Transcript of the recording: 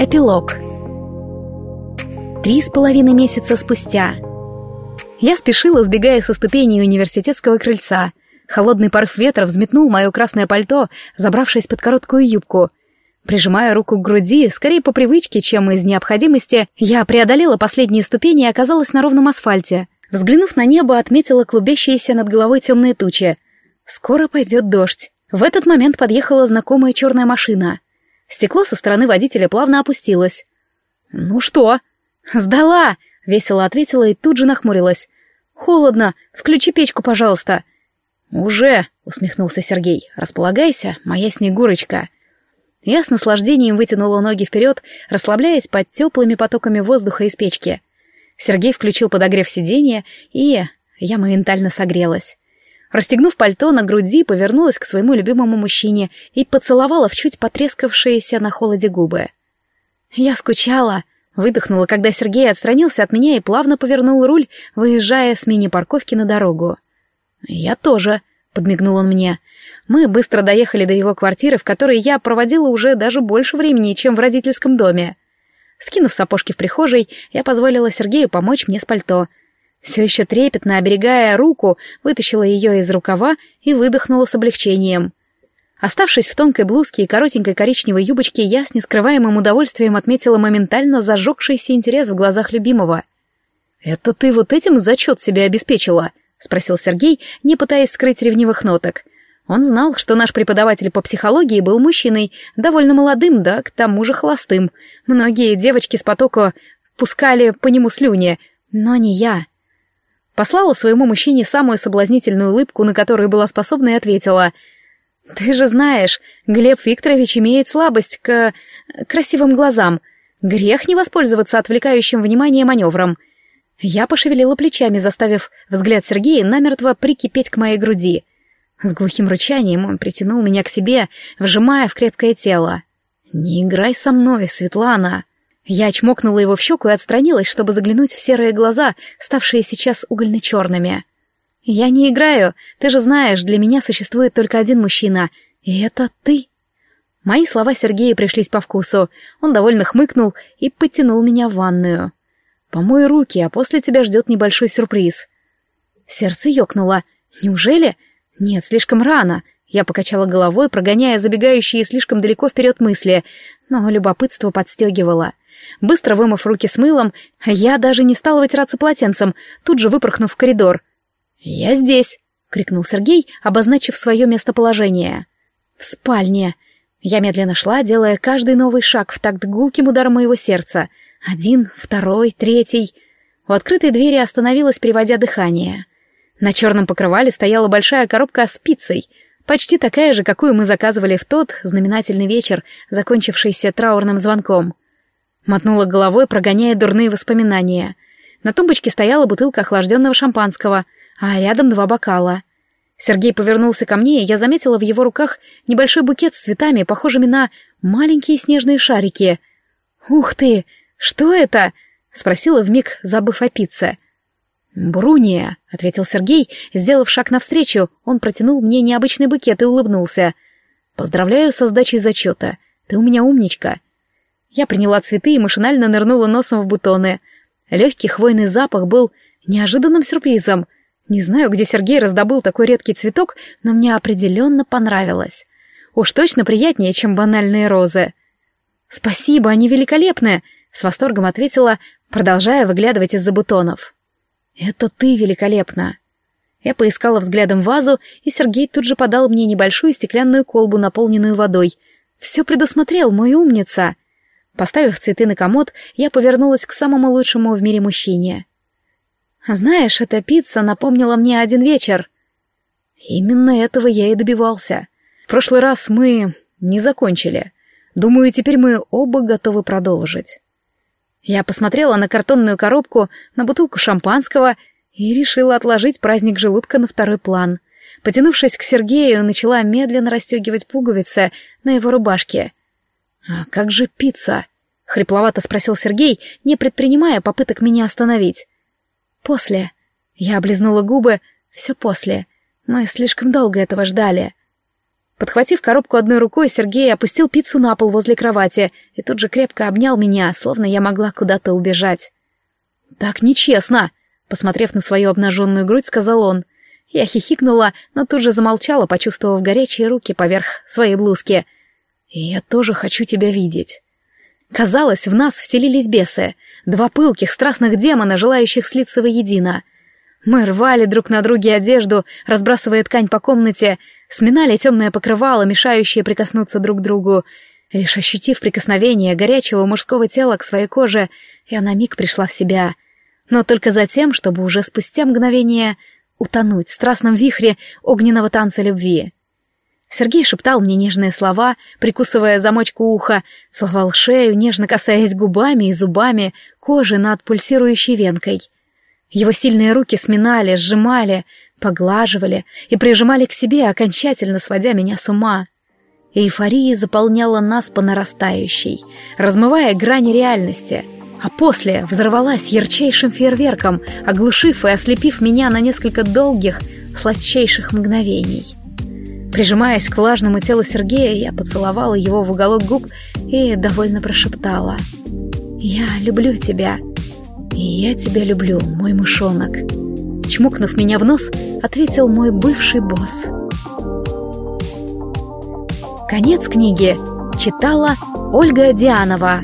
Эпилог. Три с половиной месяца спустя. Я спешила, сбегая со ступеней университетского крыльца. Холодный порыв ветра взметнул мое красное пальто, забравшись под короткую юбку. Прижимая руку к груди, скорее по привычке, чем из необходимости, я преодолела последние ступени и оказалась на ровном асфальте. Взглянув на небо, отметила клубящиеся над головой темные тучи. Скоро пойдет дождь. В этот момент подъехала знакомая черная машина — Стекло со стороны водителя плавно опустилось. «Ну что?» «Сдала!» — весело ответила и тут же нахмурилась. «Холодно. Включи печку, пожалуйста». «Уже!» — усмехнулся Сергей. «Располагайся, моя снегурочка». Я с наслаждением вытянула ноги вперед, расслабляясь под теплыми потоками воздуха из печки. Сергей включил подогрев сиденья, и я моментально согрелась. Расстегнув пальто на груди, повернулась к своему любимому мужчине и поцеловала в чуть потрескавшиеся на холоде губы. Я скучала, выдохнула, когда Сергей отстранился от меня и плавно повернул руль, выезжая с мини-парковки на дорогу. «Я тоже», — подмигнул он мне. Мы быстро доехали до его квартиры, в которой я проводила уже даже больше времени, чем в родительском доме. Скинув сапожки в прихожей, я позволила Сергею помочь мне с пальто — все еще трепетно оберегая руку, вытащила ее из рукава и выдохнула с облегчением. Оставшись в тонкой блузке и коротенькой коричневой юбочке, я с нескрываемым удовольствием отметила моментально зажегшийся интерес в глазах любимого. «Это ты вот этим зачет себе обеспечила?» — спросил Сергей, не пытаясь скрыть ревнивых ноток. Он знал, что наш преподаватель по психологии был мужчиной, довольно молодым, да к тому же холостым. Многие девочки с потока пускали по нему слюни, но не я. Послала своему мужчине самую соблазнительную улыбку, на которую была способна, и ответила. «Ты же знаешь, Глеб Викторович имеет слабость к... красивым глазам. Грех не воспользоваться отвлекающим внимание маневром». Я пошевелила плечами, заставив взгляд Сергея намертво прикипеть к моей груди. С глухим рычанием он притянул меня к себе, вжимая в крепкое тело. «Не играй со мной, Светлана!» Я чмокнула его в щеку и отстранилась, чтобы заглянуть в серые глаза, ставшие сейчас угольно-черными. «Я не играю. Ты же знаешь, для меня существует только один мужчина. И это ты». Мои слова Сергея пришлись по вкусу. Он довольно хмыкнул и потянул меня в ванную. «Помой руки, а после тебя ждет небольшой сюрприз». Сердце ёкнуло. «Неужели?» «Нет, слишком рано». Я покачала головой, прогоняя забегающие слишком далеко вперед мысли, но любопытство подстегивало. Быстро вымыв руки с мылом, я даже не стала вытираться полотенцем, тут же выпорхнув в коридор. «Я здесь!» — крикнул Сергей, обозначив свое местоположение. «В спальне!» Я медленно шла, делая каждый новый шаг в такт гулким ударом моего сердца. Один, второй, третий. У открытой двери остановилась, приводя дыхание. На черном покрывале стояла большая коробка с пиццей, почти такая же, какую мы заказывали в тот знаменательный вечер, закончившийся траурным звонком. Мотнула головой, прогоняя дурные воспоминания. На тумбочке стояла бутылка охлажденного шампанского, а рядом два бокала. Сергей повернулся ко мне, и я заметила в его руках небольшой букет с цветами, похожими на маленькие снежные шарики. «Ух ты! Что это?» — спросила вмиг, забыв о пицце. «Бруния», — ответил Сергей, сделав шаг навстречу, он протянул мне необычный букет и улыбнулся. «Поздравляю со сдачей зачета. Ты у меня умничка. Я приняла цветы и машинально нырнула носом в бутоны. Легкий хвойный запах был неожиданным сюрпризом. Не знаю, где Сергей раздобыл такой редкий цветок, но мне определенно понравилось. Уж точно приятнее, чем банальные розы. «Спасибо, они великолепны!» — с восторгом ответила, продолжая выглядывать из-за бутонов. «Это ты великолепна!» Я поискала взглядом вазу, и Сергей тут же подал мне небольшую стеклянную колбу, наполненную водой. «Все предусмотрел, мой умница!» Поставив цветы на комод, я повернулась к самому лучшему в мире мужчине. «Знаешь, эта пицца напомнила мне один вечер». Именно этого я и добивался. В прошлый раз мы не закончили. Думаю, теперь мы оба готовы продолжить. Я посмотрела на картонную коробку, на бутылку шампанского и решила отложить праздник желудка на второй план. Потянувшись к Сергею, начала медленно расстегивать пуговицы на его рубашке — «А как же пицца?» — хрипловато спросил Сергей, не предпринимая попыток меня остановить. «После». Я облизнула губы. «Все после. Мы слишком долго этого ждали». Подхватив коробку одной рукой, Сергей опустил пиццу на пол возле кровати и тут же крепко обнял меня, словно я могла куда-то убежать. «Так нечестно!» — посмотрев на свою обнаженную грудь, сказал он. Я хихикнула, но тут же замолчала, почувствовав горячие руки поверх своей блузки. «И я тоже хочу тебя видеть». Казалось, в нас вселились бесы, два пылких, страстных демона, желающих слиться воедино. Мы рвали друг на друге одежду, разбрасывая ткань по комнате, сминали темное покрывало, мешающее прикоснуться друг к другу. Лишь ощутив прикосновение горячего мужского тела к своей коже, я на миг пришла в себя. Но только затем, чтобы уже спустя мгновение утонуть в страстном вихре огненного танца любви. Сергей шептал мне нежные слова, прикусывая замочку уха, целовал шею, нежно касаясь губами и зубами кожи над пульсирующей венкой. Его сильные руки сминали, сжимали, поглаживали и прижимали к себе, окончательно сводя меня с ума. Эйфория заполняла нас по нарастающей, размывая грани реальности, а после взорвалась ярчайшим фейерверком, оглушив и ослепив меня на несколько долгих, сладчайших мгновений. Прижимаясь к влажному телу Сергея, я поцеловала его в уголок губ и довольно прошептала. «Я люблю тебя. И я тебя люблю, мой мышонок». Чмокнув меня в нос, ответил мой бывший босс. Конец книги читала Ольга Дианова.